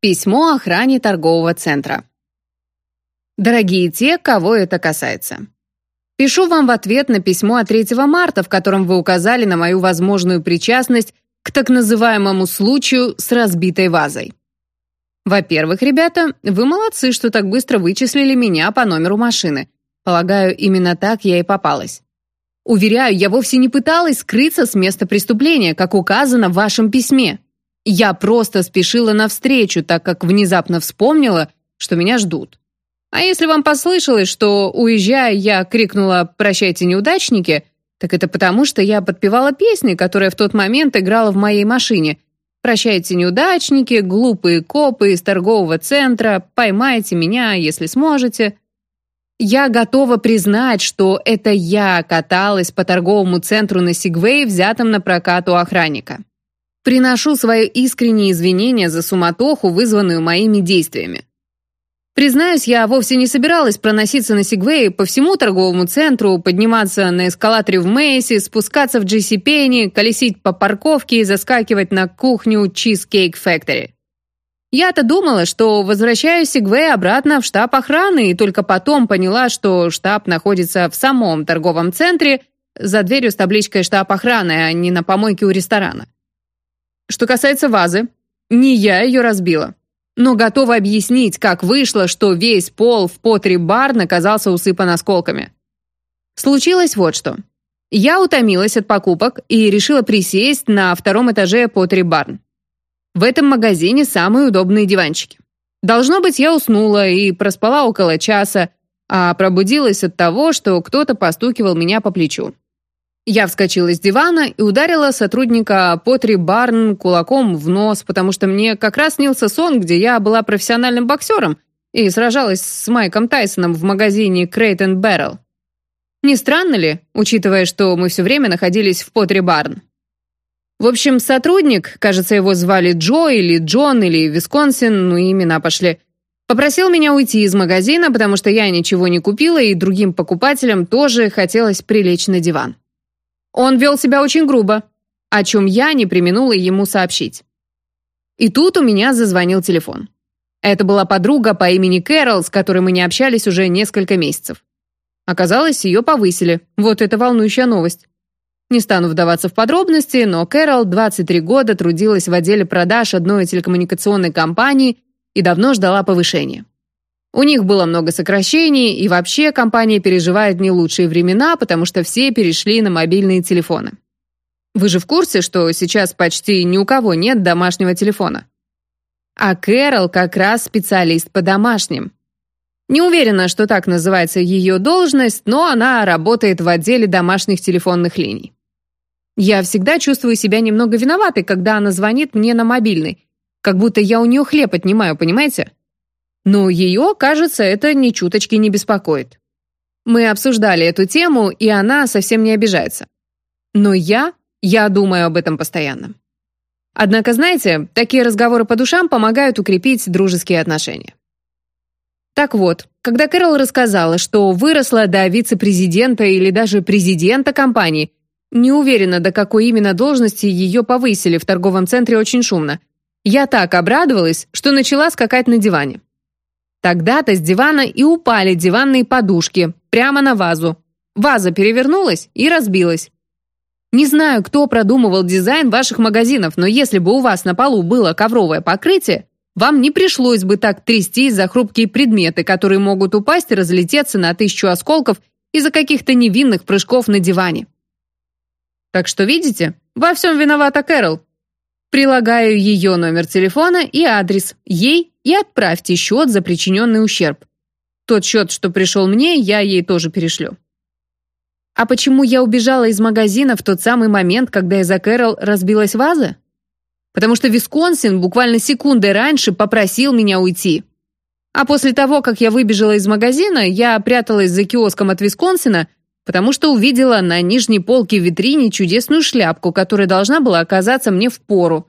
Письмо охране торгового центра. Дорогие те, кого это касается. Пишу вам в ответ на письмо от 3 марта, в котором вы указали на мою возможную причастность к так называемому случаю с разбитой вазой. Во-первых, ребята, вы молодцы, что так быстро вычислили меня по номеру машины. Полагаю, именно так я и попалась. Уверяю, я вовсе не пыталась скрыться с места преступления, как указано в вашем письме. Я просто спешила навстречу, так как внезапно вспомнила, что меня ждут. А если вам послышалось, что, уезжая, я крикнула «Прощайте, неудачники», так это потому, что я подпевала песни, которая в тот момент играла в моей машине. «Прощайте, неудачники», «Глупые копы» из торгового центра, «Поймайте меня, если сможете». Я готова признать, что это я каталась по торговому центру на Сигвей, взятом на прокат у охранника. Приношу свои искренние извинения за суматоху, вызванную моими действиями. Признаюсь, я вовсе не собиралась проноситься на Сигвее по всему торговому центру, подниматься на эскалаторе в Мэйси, спускаться в Джесси Пенни, колесить по парковке и заскакивать на кухню Cheesecake Factory. Я-то думала, что возвращаю Сигвей обратно в штаб охраны, и только потом поняла, что штаб находится в самом торговом центре, за дверью с табличкой «Штаб охраны», а не на помойке у ресторана. Что касается вазы, не я ее разбила. Но готова объяснить, как вышло, что весь пол в Потри Барн оказался усыпан осколками. Случилось вот что. Я утомилась от покупок и решила присесть на втором этаже Потри Барн. В этом магазине самые удобные диванчики. Должно быть, я уснула и проспала около часа, а пробудилась от того, что кто-то постукивал меня по плечу. Я вскочила с дивана и ударила сотрудника Потри Барн кулаком в нос, потому что мне как раз снился сон, где я была профессиональным боксером и сражалась с Майком Тайсоном в магазине Crate Barrel. Не странно ли, учитывая, что мы все время находились в Потри Барн? В общем, сотрудник, кажется, его звали Джо или Джон или Висконсин, ну имена пошли, попросил меня уйти из магазина, потому что я ничего не купила и другим покупателям тоже хотелось прилечь на диван. Он вел себя очень грубо, о чем я не применула ему сообщить. И тут у меня зазвонил телефон. Это была подруга по имени Кэрол, с которой мы не общались уже несколько месяцев. Оказалось, ее повысили. Вот это волнующая новость. Не стану вдаваться в подробности, но Кэрол 23 года трудилась в отделе продаж одной телекоммуникационной компании и давно ждала повышения. У них было много сокращений, и вообще компания переживает не лучшие времена, потому что все перешли на мобильные телефоны. Вы же в курсе, что сейчас почти ни у кого нет домашнего телефона? А Кэрол как раз специалист по домашним. Не уверена, что так называется ее должность, но она работает в отделе домашних телефонных линий. Я всегда чувствую себя немного виноватой, когда она звонит мне на мобильный, как будто я у нее хлеб отнимаю, понимаете? Но ее, кажется, это ни чуточки не беспокоит. Мы обсуждали эту тему, и она совсем не обижается. Но я, я думаю об этом постоянно. Однако, знаете, такие разговоры по душам помогают укрепить дружеские отношения. Так вот, когда Кэрол рассказала, что выросла до вице-президента или даже президента компании, не уверена, до какой именно должности ее повысили в торговом центре очень шумно, я так обрадовалась, что начала скакать на диване. Тогда-то с дивана и упали диванные подушки, прямо на вазу. Ваза перевернулась и разбилась. Не знаю, кто продумывал дизайн ваших магазинов, но если бы у вас на полу было ковровое покрытие, вам не пришлось бы так трястись за хрупкие предметы, которые могут упасть и разлететься на тысячу осколков из-за каких-то невинных прыжков на диване. Так что, видите, во всем виновата Кэрол. Прилагаю ее номер телефона и адрес ей и отправьте счет за причиненный ущерб. Тот счет, что пришел мне, я ей тоже перешлю. А почему я убежала из магазина в тот самый момент, когда из-за Кэрол разбилась ваза? Потому что Висконсин буквально секундой раньше попросил меня уйти. А после того, как я выбежала из магазина, я пряталась за киоском от Висконсина, потому что увидела на нижней полке в витрине чудесную шляпку, которая должна была оказаться мне в пору.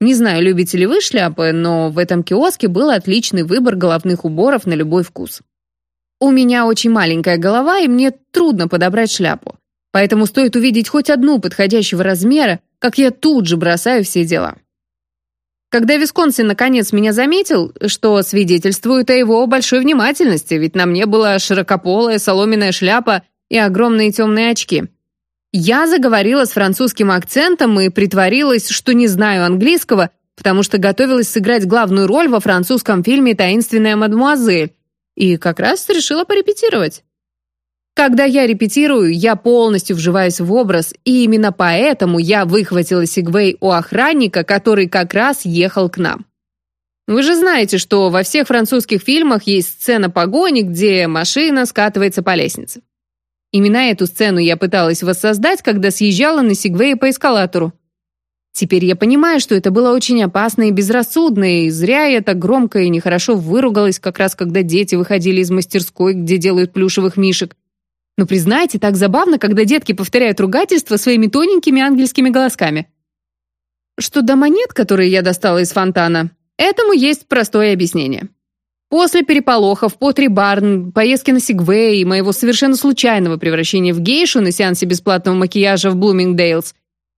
Не знаю, любите ли вы шляпы, но в этом киоске был отличный выбор головных уборов на любой вкус. У меня очень маленькая голова, и мне трудно подобрать шляпу. Поэтому стоит увидеть хоть одну подходящего размера, как я тут же бросаю все дела. Когда Висконсин наконец меня заметил, что свидетельствует о его большой внимательности, ведь на мне была широкополая соломенная шляпа и огромные темные очки. Я заговорила с французским акцентом и притворилась, что не знаю английского, потому что готовилась сыграть главную роль во французском фильме «Таинственная мадемуазель», и как раз решила порепетировать. Когда я репетирую, я полностью вживаюсь в образ, и именно поэтому я выхватила Сигвей у охранника, который как раз ехал к нам. Вы же знаете, что во всех французских фильмах есть сцена погони, где машина скатывается по лестнице. Именно эту сцену я пыталась воссоздать, когда съезжала на Сигвее по эскалатору. Теперь я понимаю, что это было очень опасно и безрассудно, и зря я так громко и нехорошо выругалась, как раз когда дети выходили из мастерской, где делают плюшевых мишек. Но признайте, так забавно, когда детки повторяют ругательства своими тоненькими ангельскими голосками. Что до монет, которые я достала из фонтана, этому есть простое объяснение. После переполохов, потри барн, поездки на Сигвей и моего совершенно случайного превращения в гейшу на сеансе бесплатного макияжа в Блумингдейлс,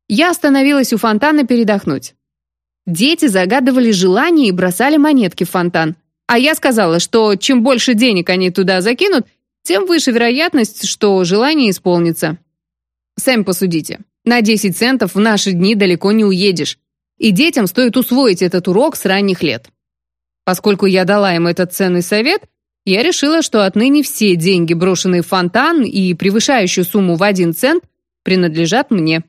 я остановилась у фонтана передохнуть. Дети загадывали желания и бросали монетки в фонтан. А я сказала, что чем больше денег они туда закинут, тем выше вероятность, что желание исполнится. Сами посудите. На 10 центов в наши дни далеко не уедешь. И детям стоит усвоить этот урок с ранних лет. Поскольку я дала им этот ценный совет, я решила, что отныне все деньги, брошенные в фонтан и превышающую сумму в один цент, принадлежат мне.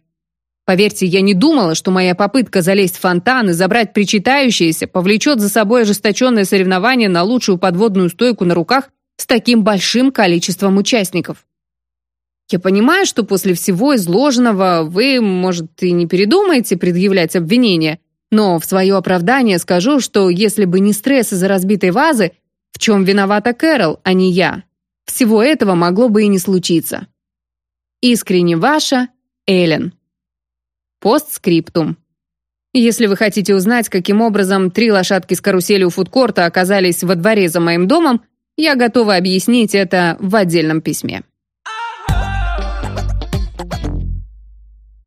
Поверьте, я не думала, что моя попытка залезть в фонтан и забрать причитающееся повлечет за собой ожесточенное соревнование на лучшую подводную стойку на руках с таким большим количеством участников. Я понимаю, что после всего изложенного вы, может, и не передумаете предъявлять обвинения, но в свое оправдание скажу, что если бы не стресс из-за разбитой вазы, в чем виновата Кэрол, а не я, всего этого могло бы и не случиться. Искренне ваша, Эллен. Постскриптум. Если вы хотите узнать, каким образом три лошадки с каруселью фудкорта оказались во дворе за моим домом, я готова объяснить это в отдельном письме.